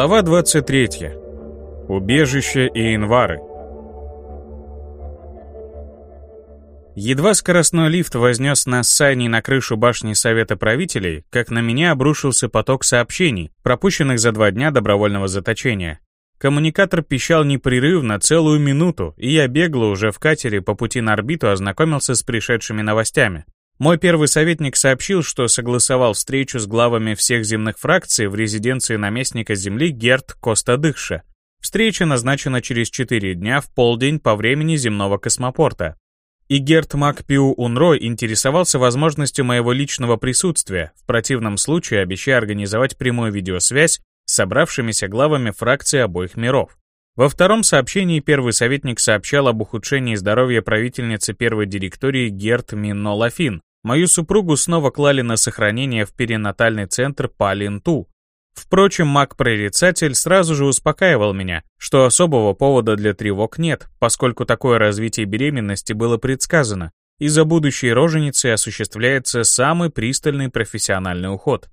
Глава 23. Убежище и инвары. Едва скоростной лифт вознес нас с Саней на крышу башни Совета правителей, как на меня обрушился поток сообщений, пропущенных за два дня добровольного заточения. Коммуникатор пищал непрерывно целую минуту, и я бегло уже в катере по пути на орбиту ознакомился с пришедшими новостями. Мой первый советник сообщил, что согласовал встречу с главами всех земных фракций в резиденции наместника Земли Герт Коста-Дыхша. Встреча назначена через 4 дня в полдень по времени земного космопорта. И Герт Макпиу Унрой интересовался возможностью моего личного присутствия, в противном случае обещая организовать прямую видеосвязь с собравшимися главами фракций обоих миров. Во втором сообщении первый советник сообщал об ухудшении здоровья правительницы первой директории Герт Минно Лафин. Мою супругу снова клали на сохранение в перинатальный центр Палинту, Впрочем, маг-прорицатель сразу же успокаивал меня, что особого повода для тревог нет, поскольку такое развитие беременности было предсказано, и за будущей роженицей осуществляется самый пристальный профессиональный уход.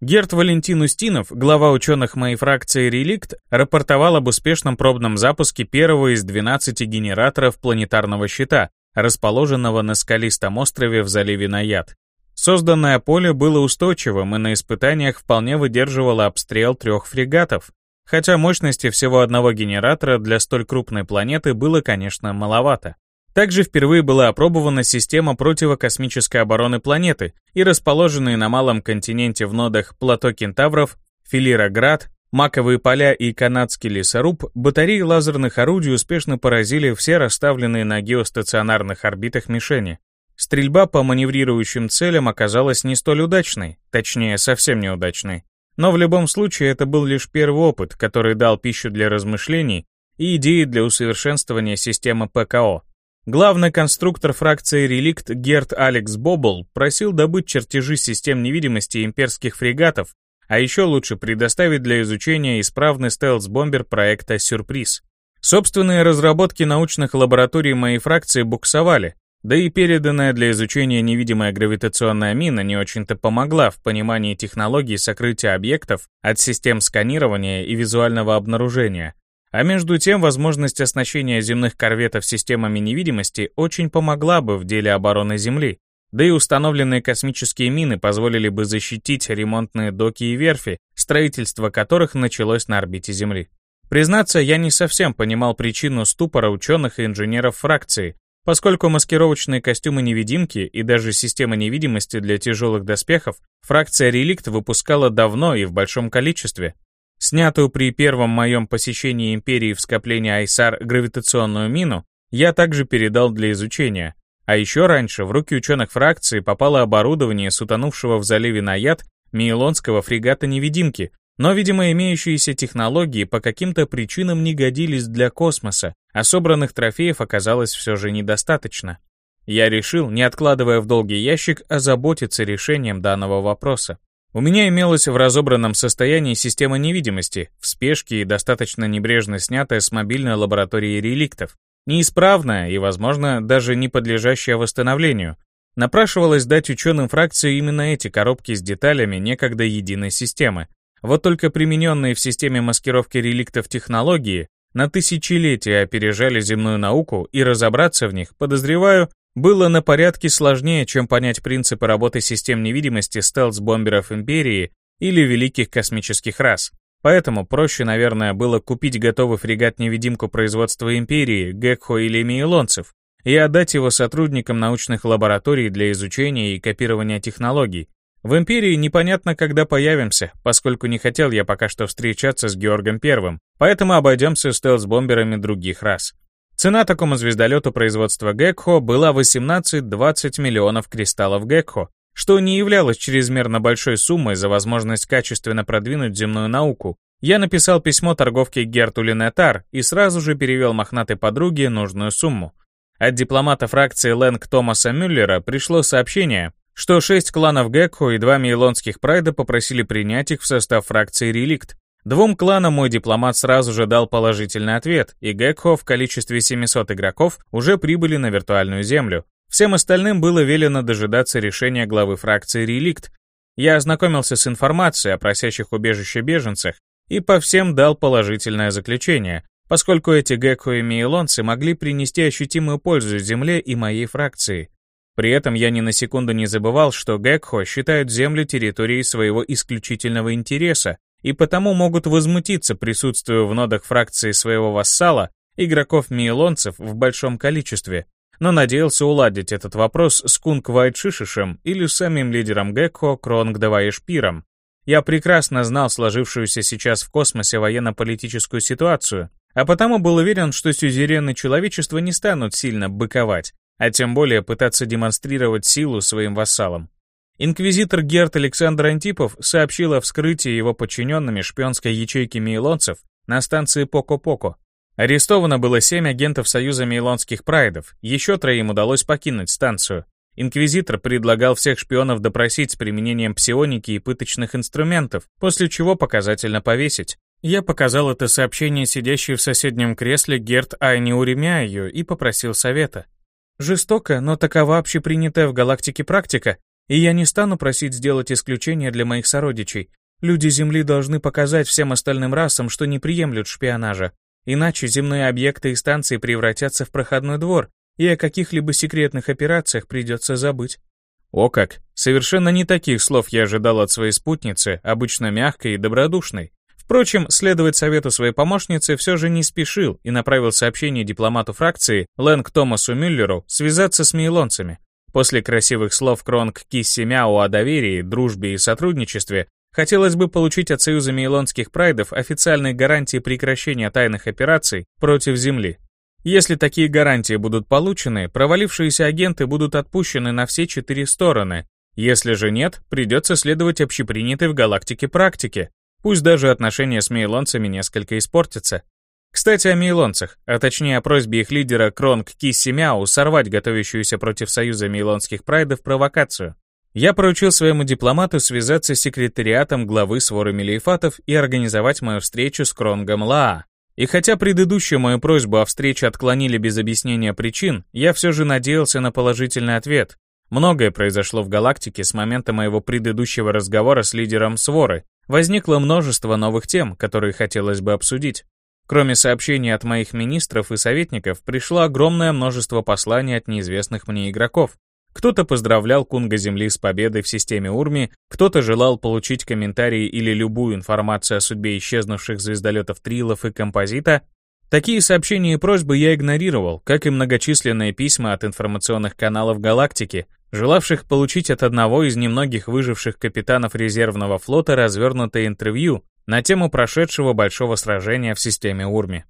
Герт Валентин Устинов, глава ученых моей фракции «Реликт», рапортовал об успешном пробном запуске первого из 12 генераторов планетарного щита, расположенного на скалистом острове в заливе Наяд. Созданное поле было устойчивым и на испытаниях вполне выдерживало обстрел трех фрегатов, хотя мощности всего одного генератора для столь крупной планеты было, конечно, маловато. Также впервые была опробована система противокосмической обороны планеты и расположенные на малом континенте в нодах плато Кентавров, Филироград, Маковые поля и канадский лесоруб батареи лазерных орудий успешно поразили все расставленные на геостационарных орбитах мишени, Стрельба по маневрирующим целям оказалась не столь удачной, точнее, совсем неудачной. Но в любом случае это был лишь первый опыт, который дал пищу для размышлений и идеи для усовершенствования системы ПКО. Главный конструктор фракции «Реликт» Герт Алекс Бобл просил добыть чертежи систем невидимости имперских фрегатов, а еще лучше предоставить для изучения исправный стелс-бомбер проекта «Сюрприз». Собственные разработки научных лабораторий моей фракции буксовали, да и переданная для изучения невидимая гравитационная мина не очень-то помогла в понимании технологий сокрытия объектов от систем сканирования и визуального обнаружения. А между тем, возможность оснащения земных корветов системами невидимости очень помогла бы в деле обороны Земли. Да и установленные космические мины позволили бы защитить ремонтные доки и верфи, строительство которых началось на орбите Земли. Признаться, я не совсем понимал причину ступора ученых и инженеров фракции, Поскольку маскировочные костюмы-невидимки и даже система невидимости для тяжелых доспехов фракция «Реликт» выпускала давно и в большом количестве. Снятую при первом моем посещении Империи в скоплении Айсар гравитационную мину я также передал для изучения. А еще раньше в руки ученых фракции попало оборудование с утонувшего в заливе Наяд Мейлонского фрегата-невидимки, но, видимо, имеющиеся технологии по каким-то причинам не годились для космоса, а собранных трофеев оказалось все же недостаточно. Я решил, не откладывая в долгий ящик, озаботиться решением данного вопроса. У меня имелась в разобранном состоянии система невидимости, в спешке и достаточно небрежно снятая с мобильной лаборатории реликтов. Неисправная и, возможно, даже не подлежащая восстановлению. Напрашивалось дать ученым фракции именно эти коробки с деталями некогда единой системы, вот только примененные в системе маскировки реликтов технологии на тысячелетия опережали земную науку, и разобраться в них, подозреваю, было на порядке сложнее, чем понять принципы работы систем невидимости стелс-бомберов Империи или великих космических рас. Поэтому проще, наверное, было купить готовый фрегат-невидимку производства Империи, Гекхо или Мейлонцев, и отдать его сотрудникам научных лабораторий для изучения и копирования технологий, в Империи непонятно, когда появимся, поскольку не хотел я пока что встречаться с Георгом Первым, поэтому обойдемся стелс-бомберами других рас. Цена такому звездолету производства Гекхо была 18-20 миллионов кристаллов Гекхо, что не являлось чрезмерно большой суммой за возможность качественно продвинуть земную науку. Я написал письмо торговке Герту Линетар и сразу же перевел мохнатой подруге нужную сумму. От дипломата фракции Лэнг Томаса Мюллера пришло сообщение, что шесть кланов Гекко и два мейлонских прайда попросили принять их в состав фракции Реликт. Двум кланам мой дипломат сразу же дал положительный ответ, и Гекхо в количестве 700 игроков уже прибыли на виртуальную землю. Всем остальным было велено дожидаться решения главы фракции Реликт. Я ознакомился с информацией о просящих убежище беженцах и по всем дал положительное заключение, поскольку эти гекко и мейлонцы могли принести ощутимую пользу Земле и моей фракции. При этом я ни на секунду не забывал, что гекхо считают Землю территорией своего исключительного интереса и потому могут возмутиться присутствию в нодах фракции своего вассала игроков-мейлонцев в большом количестве, но надеялся уладить этот вопрос с Кунг Вайтшишишем или самим лидером Гекко Кронг Даваешпиром. Я прекрасно знал сложившуюся сейчас в космосе военно-политическую ситуацию, а потому был уверен, что сюзерены человечества не станут сильно быковать, а тем более пытаться демонстрировать силу своим вассалам. Инквизитор Герт Александр Антипов сообщил о вскрытии его подчиненными шпионской ячейки мейлонцев на станции Поко-Поко, Арестовано было семь агентов Союза Мейлонских Прайдов, еще троим удалось покинуть станцию. Инквизитор предлагал всех шпионов допросить с применением псионики и пыточных инструментов, после чего показательно повесить. Я показал это сообщение сидящей в соседнем кресле Герт Айни Уремяю и попросил совета. Жестоко, но такова общепринятая в галактике практика, и я не стану просить сделать исключение для моих сородичей. Люди Земли должны показать всем остальным расам, что не приемлют шпионажа. Иначе земные объекты и станции превратятся в проходной двор, и о каких-либо секретных операциях придется забыть. О как! Совершенно не таких слов я ожидал от своей спутницы, обычно мягкой и добродушной. Впрочем, следовать совету своей помощницы все же не спешил и направил сообщение дипломату фракции Лэнг Томасу Мюллеру связаться с мейлонцами. После красивых слов Кронг Кисси Мяо о доверии, дружбе и сотрудничестве, Хотелось бы получить от Союза Мейлонских Прайдов официальные гарантии прекращения тайных операций против Земли. Если такие гарантии будут получены, провалившиеся агенты будут отпущены на все четыре стороны. Если же нет, придется следовать общепринятой в галактике практике. Пусть даже отношения с мейлонцами несколько испортятся. Кстати, о мейлонцах, а точнее о просьбе их лидера Кронг Кисси Мяу сорвать готовящуюся против Союза Мейлонских Прайдов провокацию. Я поручил своему дипломату связаться с секретариатом главы своры Мелиефатов и организовать мою встречу с Кронгом Лаа. И хотя предыдущую мою просьбу о встрече отклонили без объяснения причин, я все же надеялся на положительный ответ. Многое произошло в галактике с момента моего предыдущего разговора с лидером своры. Возникло множество новых тем, которые хотелось бы обсудить. Кроме сообщений от моих министров и советников, пришло огромное множество посланий от неизвестных мне игроков. Кто-то поздравлял Кунга Земли с победой в системе Урми, кто-то желал получить комментарии или любую информацию о судьбе исчезнувших звездолетов Трилов и Композита. Такие сообщения и просьбы я игнорировал, как и многочисленные письма от информационных каналов галактики, желавших получить от одного из немногих выживших капитанов резервного флота развернутое интервью на тему прошедшего большого сражения в системе Урми.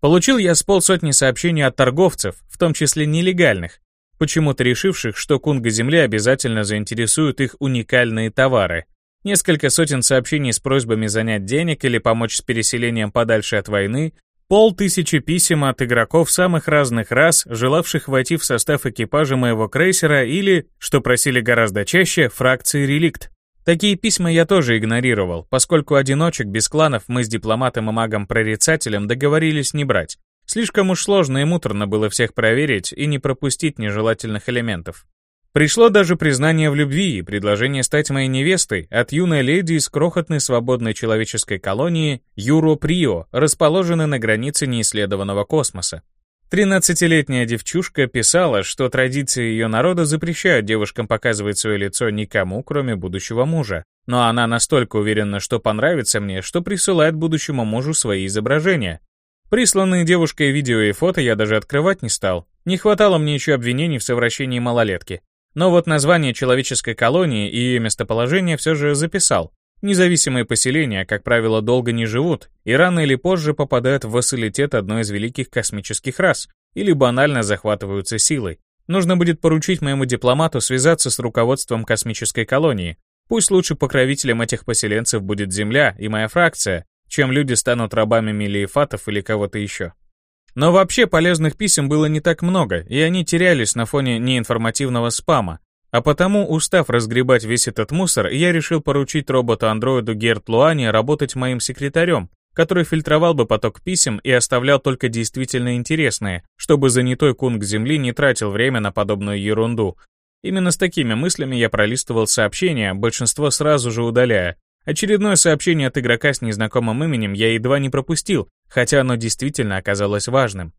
Получил я с полсотни сообщений от торговцев, в том числе нелегальных, почему-то решивших, что Кунга Земли обязательно заинтересуют их уникальные товары. Несколько сотен сообщений с просьбами занять денег или помочь с переселением подальше от войны, полтысячи писем от игроков самых разных рас, желавших войти в состав экипажа моего крейсера или, что просили гораздо чаще, фракции «Реликт». Такие письма я тоже игнорировал, поскольку одиночек без кланов мы с дипломатом и магом-прорицателем договорились не брать. Слишком уж сложно и муторно было всех проверить и не пропустить нежелательных элементов. Пришло даже признание в любви и предложение стать моей невестой от юной леди из крохотной свободной человеческой колонии Юро-Прио, расположенной на границе неисследованного космоса. Тринадцатилетняя девчушка писала, что традиции ее народа запрещают девушкам показывать свое лицо никому, кроме будущего мужа. Но она настолько уверена, что понравится мне, что присылает будущему мужу свои изображения, Присланные девушкой видео и фото я даже открывать не стал. Не хватало мне еще обвинений в совращении малолетки. Но вот название человеческой колонии и ее местоположение все же записал. Независимые поселения, как правило, долго не живут и рано или позже попадают в вассалитет одной из великих космических рас или банально захватываются силой. Нужно будет поручить моему дипломату связаться с руководством космической колонии. Пусть лучше покровителем этих поселенцев будет Земля и моя фракция, чем люди станут рабами милиефатов или кого-то еще. Но вообще полезных писем было не так много, и они терялись на фоне неинформативного спама. А потому, устав разгребать весь этот мусор, я решил поручить роботу-андроиду Герт Луани работать моим секретарем, который фильтровал бы поток писем и оставлял только действительно интересные, чтобы занятой кунг Земли не тратил время на подобную ерунду. Именно с такими мыслями я пролистывал сообщения, большинство сразу же удаляя, Очередное сообщение от игрока с незнакомым именем я едва не пропустил, хотя оно действительно оказалось важным.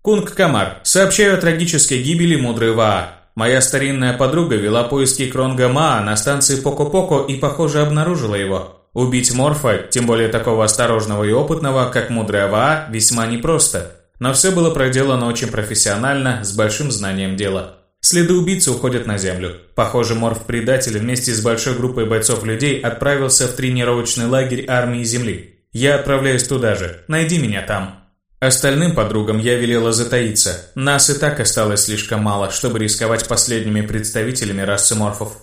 Кунг Камар, сообщаю о трагической гибели мудрой Ваа. Моя старинная подруга вела поиски Кронга Маа на станции Поко-Поко и, похоже, обнаружила его. Убить Морфа, тем более такого осторожного и опытного, как мудрая Ваа, весьма непросто. Но все было проделано очень профессионально, с большим знанием дела. Следы убийцы уходят на землю. Похоже, Морф-предатель вместе с большой группой бойцов-людей отправился в тренировочный лагерь армии Земли. Я отправляюсь туда же. Найди меня там. Остальным подругам я велела затаиться. Нас и так осталось слишком мало, чтобы рисковать последними представителями расы морфов.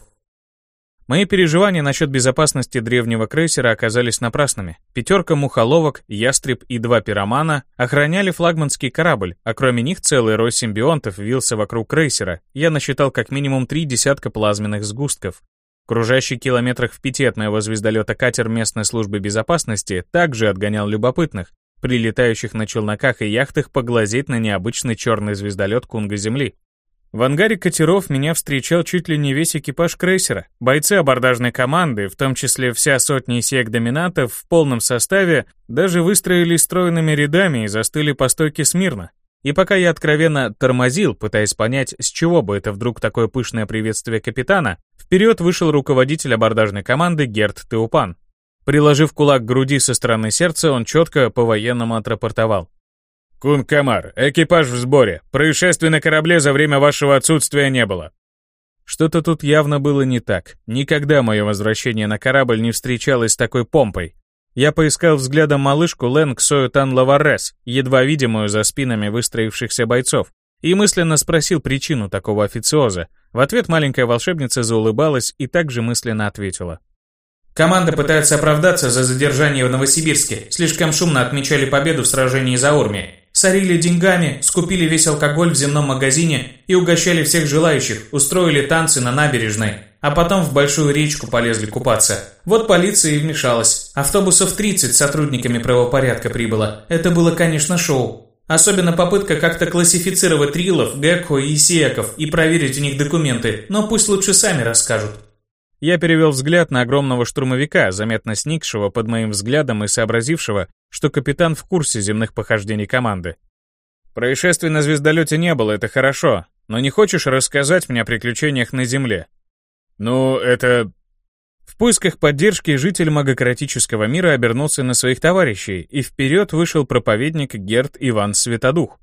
Мои переживания насчет безопасности древнего крейсера оказались напрасными. Пятерка мухоловок, ястреб и два пиромана охраняли флагманский корабль, а кроме них целый рой симбионтов вился вокруг крейсера. Я насчитал как минимум три десятка плазменных сгустков. Кружащий километрах в пяти от моего звездолета катер местной службы безопасности также отгонял любопытных, прилетающих на челноках и яхтах поглазеть на необычный черный звездолет Кунга Земли. В ангаре катеров меня встречал чуть ли не весь экипаж крейсера. Бойцы абордажной команды, в том числе вся сотня сек-доминантов в полном составе, даже выстроились стройными рядами и застыли по стойке смирно. И пока я откровенно тормозил, пытаясь понять, с чего бы это вдруг такое пышное приветствие капитана, вперед вышел руководитель абордажной команды Герт Теупан. Приложив кулак к груди со стороны сердца, он четко по-военному отрапортовал. «Кун Камар, экипаж в сборе. Происшествий на корабле за время вашего отсутствия не было». Что-то тут явно было не так. Никогда мое возвращение на корабль не встречалось с такой помпой. Я поискал взглядом малышку Лэнг Соютан Лаварес, едва видимую за спинами выстроившихся бойцов, и мысленно спросил причину такого официоза. В ответ маленькая волшебница заулыбалась и также мысленно ответила. Команда пытается оправдаться за задержание в Новосибирске. Слишком шумно отмечали победу в сражении за Урми. Сорили деньгами, скупили весь алкоголь в земном магазине и угощали всех желающих, устроили танцы на набережной, а потом в большую речку полезли купаться. Вот полиция и вмешалась. Автобусов 30 с сотрудниками правопорядка прибыло. Это было, конечно, шоу. Особенно попытка как-то классифицировать Трилов, Гекко и Исиеков и проверить у них документы, но пусть лучше сами расскажут. Я перевел взгляд на огромного штурмовика, заметно сникшего под моим взглядом и сообразившего, что капитан в курсе земных похождений команды. Происшествий на звездолете не было, это хорошо, но не хочешь рассказать мне о приключениях на Земле? Ну, это... В поисках поддержки житель магократического мира обернулся на своих товарищей, и вперед вышел проповедник Герт Иван Светодух.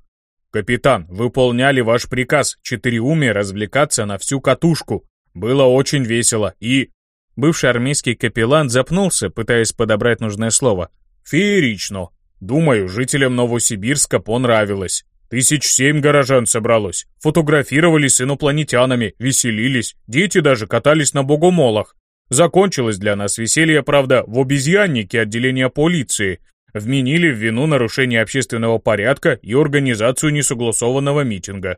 «Капитан, выполняли ваш приказ, четыреумие развлекаться на всю катушку. Было очень весело и...» Бывший армейский капеллан запнулся, пытаясь подобрать нужное слово. «Феерично. Думаю, жителям Новосибирска понравилось. Тысяч семь горожан собралось. Фотографировались с инопланетянами, веселились. Дети даже катались на богомолах. Закончилось для нас веселье, правда, в обезьяннике отделения полиции. Вменили в вину нарушение общественного порядка и организацию несогласованного митинга.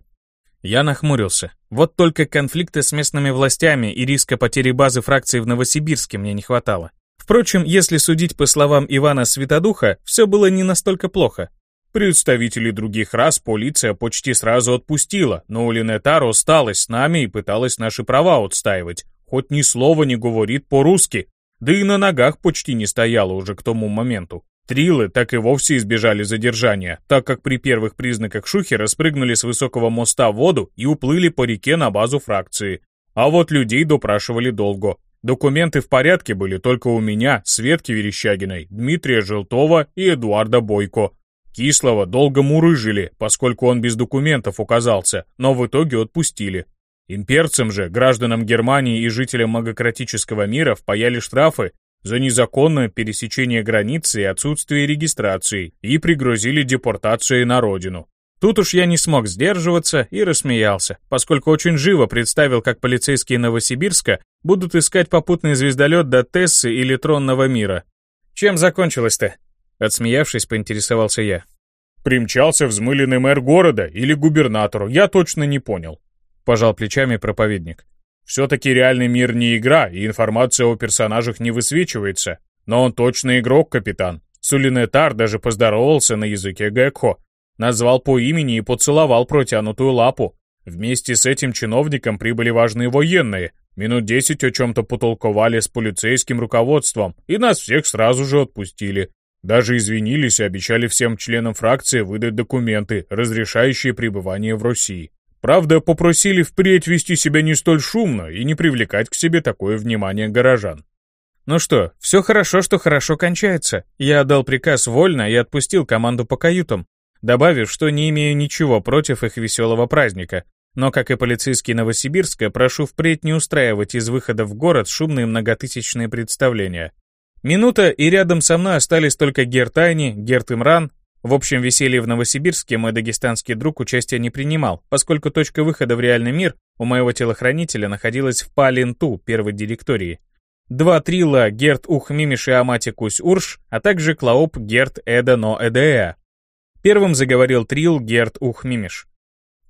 Я нахмурился. Вот только конфликта с местными властями и риска потери базы фракции в Новосибирске мне не хватало. Впрочем, если судить по словам Ивана Светодуха, все было не настолько плохо. Представителей других рас полиция почти сразу отпустила, но Улинетар осталась с нами и пыталась наши права отстаивать. Хоть ни слова не говорит по-русски, да и на ногах почти не стояла уже к тому моменту. Трилы так и вовсе избежали задержания, так как при первых признаках шухера спрыгнули с высокого моста в воду и уплыли по реке на базу фракции. А вот людей допрашивали долго. Документы в порядке были только у меня, Светки Верещагиной, Дмитрия Желтова и Эдуарда Бойко. Кислого долго мурыжили, поскольку он без документов указался, но в итоге отпустили. Имперцам же, гражданам Германии и жителям магократического мира впаяли штрафы за незаконное пересечение границы и отсутствие регистрации и пригрозили депортацией на родину. Тут уж я не смог сдерживаться и рассмеялся, поскольку очень живо представил, как полицейские Новосибирска будут искать попутный звездолет до Тессы или Тронного мира. «Чем закончилось-то?» Отсмеявшись, поинтересовался я. «Примчался взмыленный мэр города или губернатору, я точно не понял», пожал плечами проповедник. Все-таки реальный мир не игра, и информация о персонажах не высвечивается. Но он точно игрок, капитан. Сулинетар даже поздоровался на языке Гекхо. Назвал по имени и поцеловал протянутую лапу. Вместе с этим чиновником прибыли важные военные. Минут десять о чем-то потолковали с полицейским руководством, и нас всех сразу же отпустили. Даже извинились и обещали всем членам фракции выдать документы, разрешающие пребывание в России. Правда, попросили впредь вести себя не столь шумно и не привлекать к себе такое внимание горожан. Ну что, все хорошо, что хорошо кончается. Я отдал приказ вольно и отпустил команду по каютам, добавив, что не имею ничего против их веселого праздника. Но, как и полицейские Новосибирска, прошу впредь не устраивать из выхода в город шумные многотысячные представления. Минута, и рядом со мной остались только Герт Айни, Герт Имран. В общем веселье в Новосибирске мой дагестанский друг участия не принимал, поскольку точка выхода в реальный мир у моего телохранителя находилась в Паленту, первой директории. Два трила Герт Ух и Амати Урш, а также Клаоп Герт Эда Но Эдеа. Первым заговорил трил Герт Ух Мимиш.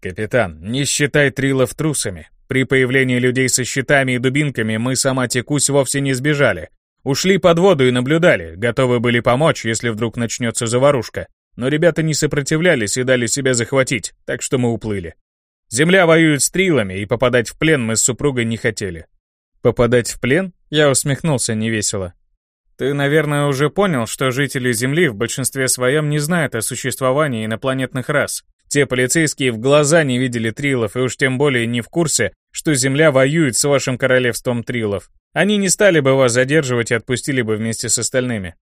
«Капитан, не считай трилов трусами. При появлении людей со щитами и дубинками мы с Амати Кусь вовсе не сбежали, Ушли под воду и наблюдали, готовы были помочь, если вдруг начнется заварушка. Но ребята не сопротивлялись и дали себя захватить, так что мы уплыли. Земля воюет с трилами, и попадать в плен мы с супругой не хотели. Попадать в плен? Я усмехнулся невесело. Ты, наверное, уже понял, что жители Земли в большинстве своем не знают о существовании инопланетных рас. Те полицейские в глаза не видели трилов и уж тем более не в курсе, что Земля воюет с вашим королевством трилов. Они не стали бы вас задерживать и отпустили бы вместе с остальными.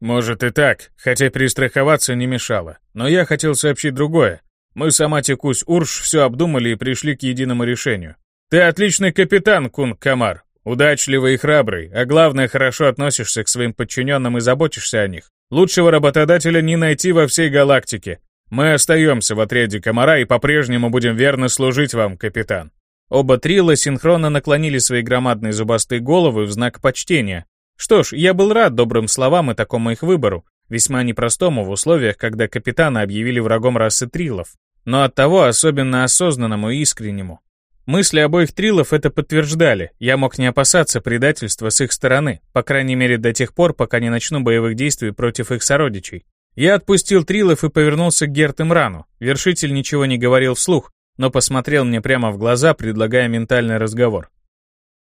Может и так, хотя перестраховаться не мешало. Но я хотел сообщить другое. Мы с Аматикус Урш все обдумали и пришли к единому решению. Ты отличный капитан, Кунг Камар. Удачливый и храбрый, а главное, хорошо относишься к своим подчиненным и заботишься о них. Лучшего работодателя не найти во всей галактике. Мы остаемся в отряде Комара и по-прежнему будем верно служить вам, капитан. Оба трила синхронно наклонили свои громадные зубастые головы в знак почтения. Что ж, я был рад добрым словам и такому их выбору, весьма непростому в условиях, когда капитана объявили врагом расы трилов, но оттого особенно осознанному и искреннему. Мысли обоих трилов это подтверждали, я мог не опасаться предательства с их стороны, по крайней мере до тех пор, пока не начну боевых действий против их сородичей. Я отпустил трилов и повернулся к Герт Имрану. Вершитель ничего не говорил вслух, но посмотрел мне прямо в глаза, предлагая ментальный разговор.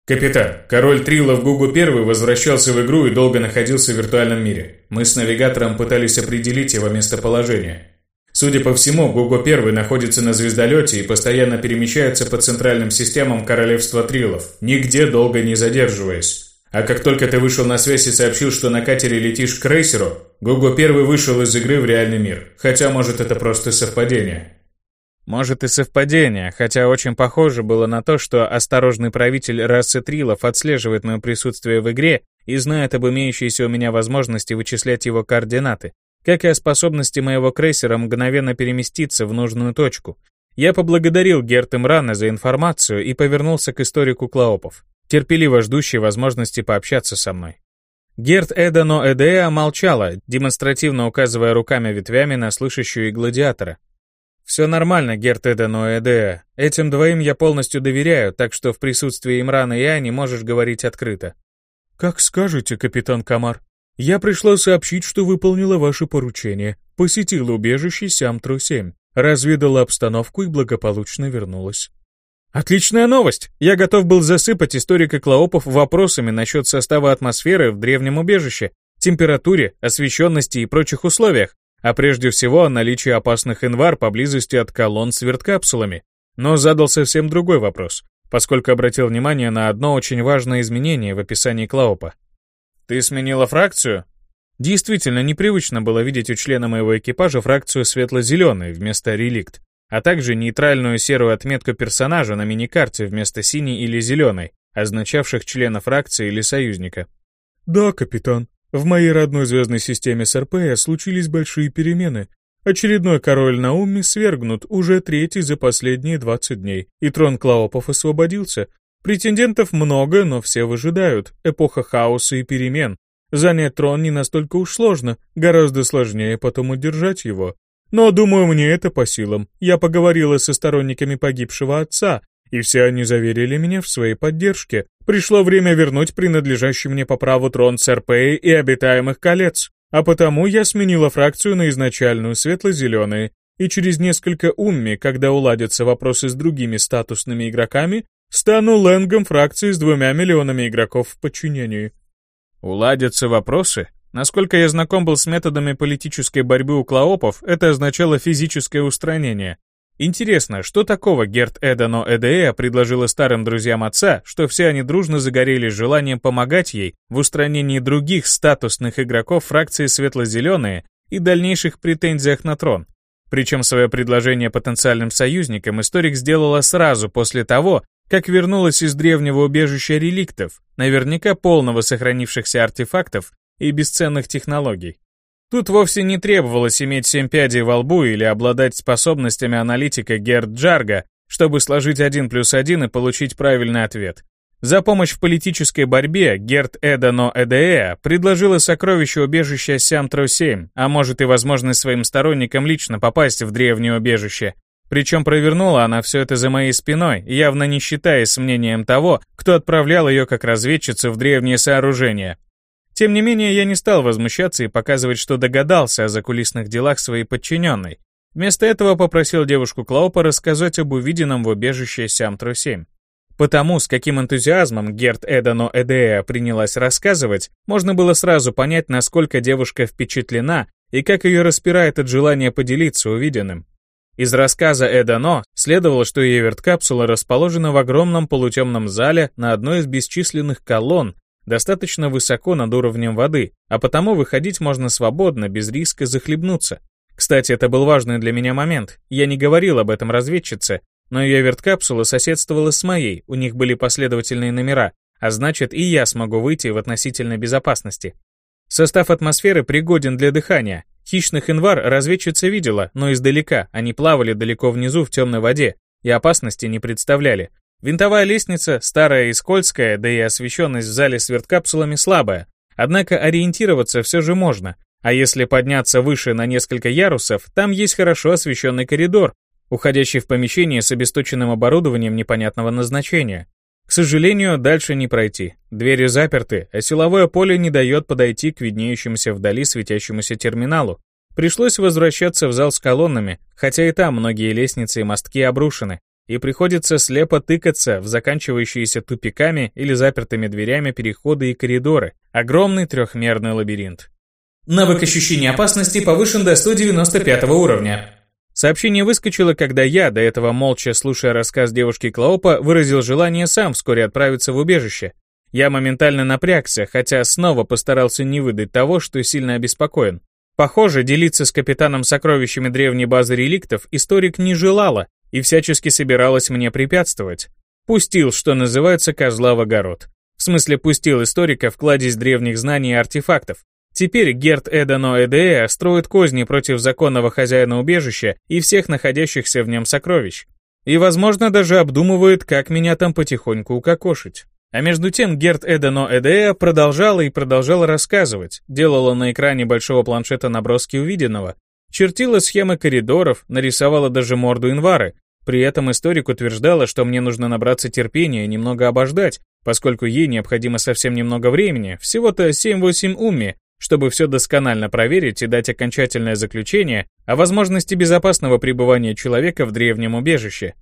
«Капитан, король Трилов Гугу Первый возвращался в игру и долго находился в виртуальном мире. Мы с навигатором пытались определить его местоположение. Судя по всему, Гугу Первый находится на звездолете и постоянно перемещается по центральным системам королевства Трилов, нигде долго не задерживаясь. А как только ты вышел на связь и сообщил, что на катере летишь к крейсеру, Гугу Первый вышел из игры в реальный мир. Хотя, может, это просто совпадение. Может и совпадение, хотя очень похоже было на то, что осторожный правитель расы Трилов отслеживает мое присутствие в игре и знает об имеющейся у меня возможности вычислять его координаты, как и о способности моего крейсера мгновенно переместиться в нужную точку. Я поблагодарил Герт Имрана за информацию и повернулся к историку Клаопов, терпеливо ждущий возможности пообщаться со мной. Герт Эдано Эдеа молчала, демонстративно указывая руками-ветвями на слышащую и гладиатора, «Все нормально, Гертеда Ноэдеа. Этим двоим я полностью доверяю, так что в присутствии Имрана и Ани можешь говорить открыто». «Как скажете, капитан Камар. Я пришла сообщить, что выполнила ваше поручение, посетила убежище Сямтру-7, разведала обстановку и благополучно вернулась». «Отличная новость! Я готов был засыпать историка Клоопов вопросами насчет состава атмосферы в древнем убежище, температуре, освещенности и прочих условиях, а прежде всего о наличии опасных инвар поблизости от колонн с верткапсулами. Но задал совсем другой вопрос, поскольку обратил внимание на одно очень важное изменение в описании Клаупа. «Ты сменила фракцию?» Действительно, непривычно было видеть у члена моего экипажа фракцию светло-зеленой вместо реликт, а также нейтральную серую отметку персонажа на миникарте вместо синей или зеленой, означавших члена фракции или союзника. «Да, капитан», в моей родной звездной системе СРП случились большие перемены. Очередной король Науми свергнут, уже третий за последние 20 дней, и трон Клаопов освободился. Претендентов много, но все выжидают. Эпоха хаоса и перемен. Занять трон не настолько уж сложно, гораздо сложнее потом удержать его. Но, думаю, мне это по силам. Я поговорила со сторонниками погибшего отца, и все они заверили меня в своей поддержке. Пришло время вернуть принадлежащий мне по праву трон Серпеи и обитаемых колец, а потому я сменила фракцию на изначальную светло-зеленые, и через несколько умми, когда уладятся вопросы с другими статусными игроками, Стану Лэнгом фракции с двумя миллионами игроков в подчинении. Уладятся вопросы? Насколько я знаком был с методами политической борьбы у клоопов, это означало физическое устранение. Интересно, что такого Герт Эдано Эдея предложила старым друзьям отца, что все они дружно загорелись желанием помогать ей в устранении других статусных игроков фракции Светло-Зеленые и дальнейших претензиях на трон? Причем свое предложение потенциальным союзникам историк сделала сразу после того, как вернулась из древнего убежища реликтов, наверняка полного сохранившихся артефактов и бесценных технологий. Тут вовсе не требовалось иметь семь пядей во лбу или обладать способностями аналитика Герд Джарга, чтобы сложить один плюс один и получить правильный ответ. За помощь в политической борьбе Герд Эдано Эдея предложила сокровище убежища Сямтро-7, а может и возможность своим сторонникам лично попасть в древнее убежище, причем провернула она все это за моей спиной, явно не считаясь мнением того, кто отправлял ее как разведчицу в древние сооружения. Тем не менее, я не стал возмущаться и показывать, что догадался о закулисных делах своей подчиненной. Вместо этого попросил девушку Клаупа рассказать об увиденном в убежище Сямтру-7. Потому, с каким энтузиазмом Герт Эдано Эдея принялась рассказывать, можно было сразу понять, насколько девушка впечатлена и как ее распирает от желания поделиться увиденным. Из рассказа Эдано следовало, что Эверт-капсула расположена в огромном полутемном зале на одной из бесчисленных колонн, достаточно высоко над уровнем воды, а потому выходить можно свободно, без риска захлебнуться. Кстати, это был важный для меня момент. Я не говорил об этом разведчице, но ее верткапсула соседствовала с моей, у них были последовательные номера, а значит и я смогу выйти в относительной безопасности. Состав атмосферы пригоден для дыхания, Хищных инвар разведчица видела, но издалека, они плавали далеко внизу в темной воде и опасности не представляли. Винтовая лестница, старая и скользкая, да и освещенность в зале с верткапсулами слабая. Однако ориентироваться все же можно, а если подняться выше на несколько ярусов, там есть хорошо освещенный коридор, уходящий в помещение с обесточенным оборудованием непонятного назначения. Сожалению, дальше не пройти. Двери заперты, а силовое поле не дает подойти к виднеющемуся вдали светящемуся терминалу. Пришлось возвращаться в зал с колоннами, хотя и там многие лестницы и мостки обрушены, и приходится слепо тыкаться в заканчивающиеся тупиками или запертыми дверями переходы и коридоры. Огромный трехмерный лабиринт. Навык ощущения опасности повышен до 195 уровня. Сообщение выскочило, когда я, до этого молча слушая рассказ девушки Клоупа, выразил желание сам вскоре отправиться в убежище. Я моментально напрягся, хотя снова постарался не выдать того, что сильно обеспокоен. Похоже, делиться с капитаном сокровищами древней базы реликтов историк не желала и всячески собиралась мне препятствовать. Пустил, что называется, козла в огород. В смысле, пустил историка в кладезь древних знаний и артефактов. Теперь Герт Эдано Эдея строит козни против законного хозяина убежища и всех находящихся в нем сокровищ. И, возможно, даже обдумывает, как меня там потихоньку укокошить. А между тем Герт Эдано Эдея продолжала и продолжала рассказывать, делала на экране большого планшета наброски увиденного, чертила схемы коридоров, нарисовала даже морду инвары. При этом историк утверждала, что мне нужно набраться терпения и немного обождать, поскольку ей необходимо совсем немного времени, всего-то 7-8 умми, чтобы все досконально проверить и дать окончательное заключение о возможности безопасного пребывания человека в древнем убежище.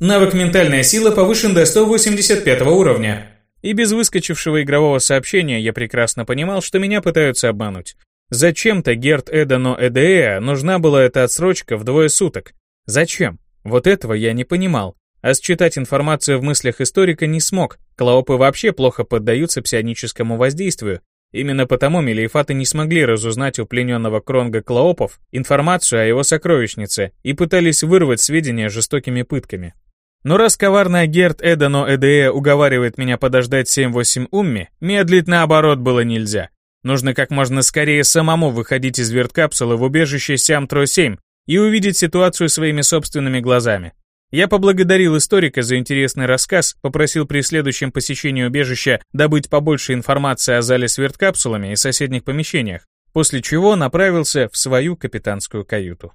Навык «Ментальная сила» повышен до 185 уровня. И без выскочившего игрового сообщения я прекрасно понимал, что меня пытаются обмануть. Зачем-то Герт Эдано Эдея нужна была эта отсрочка в двое суток. Зачем? Вот этого я не понимал. А считать информацию в мыслях историка не смог. Клаопы вообще плохо поддаются псионическому воздействию, Именно потому Мелиефаты не смогли разузнать у плененного Кронга Клоопов информацию о его сокровищнице и пытались вырвать сведения жестокими пытками. Но раз коварный Герт Эдано Эдея уговаривает меня подождать 7-8 умми, медлить наоборот было нельзя. Нужно как можно скорее самому выходить из верткапсулы в убежище Сям-Тро-7 и увидеть ситуацию своими собственными глазами. Я поблагодарил историка за интересный рассказ, попросил при следующем посещении убежища добыть побольше информации о зале с верткапсулами и соседних помещениях, после чего направился в свою капитанскую каюту.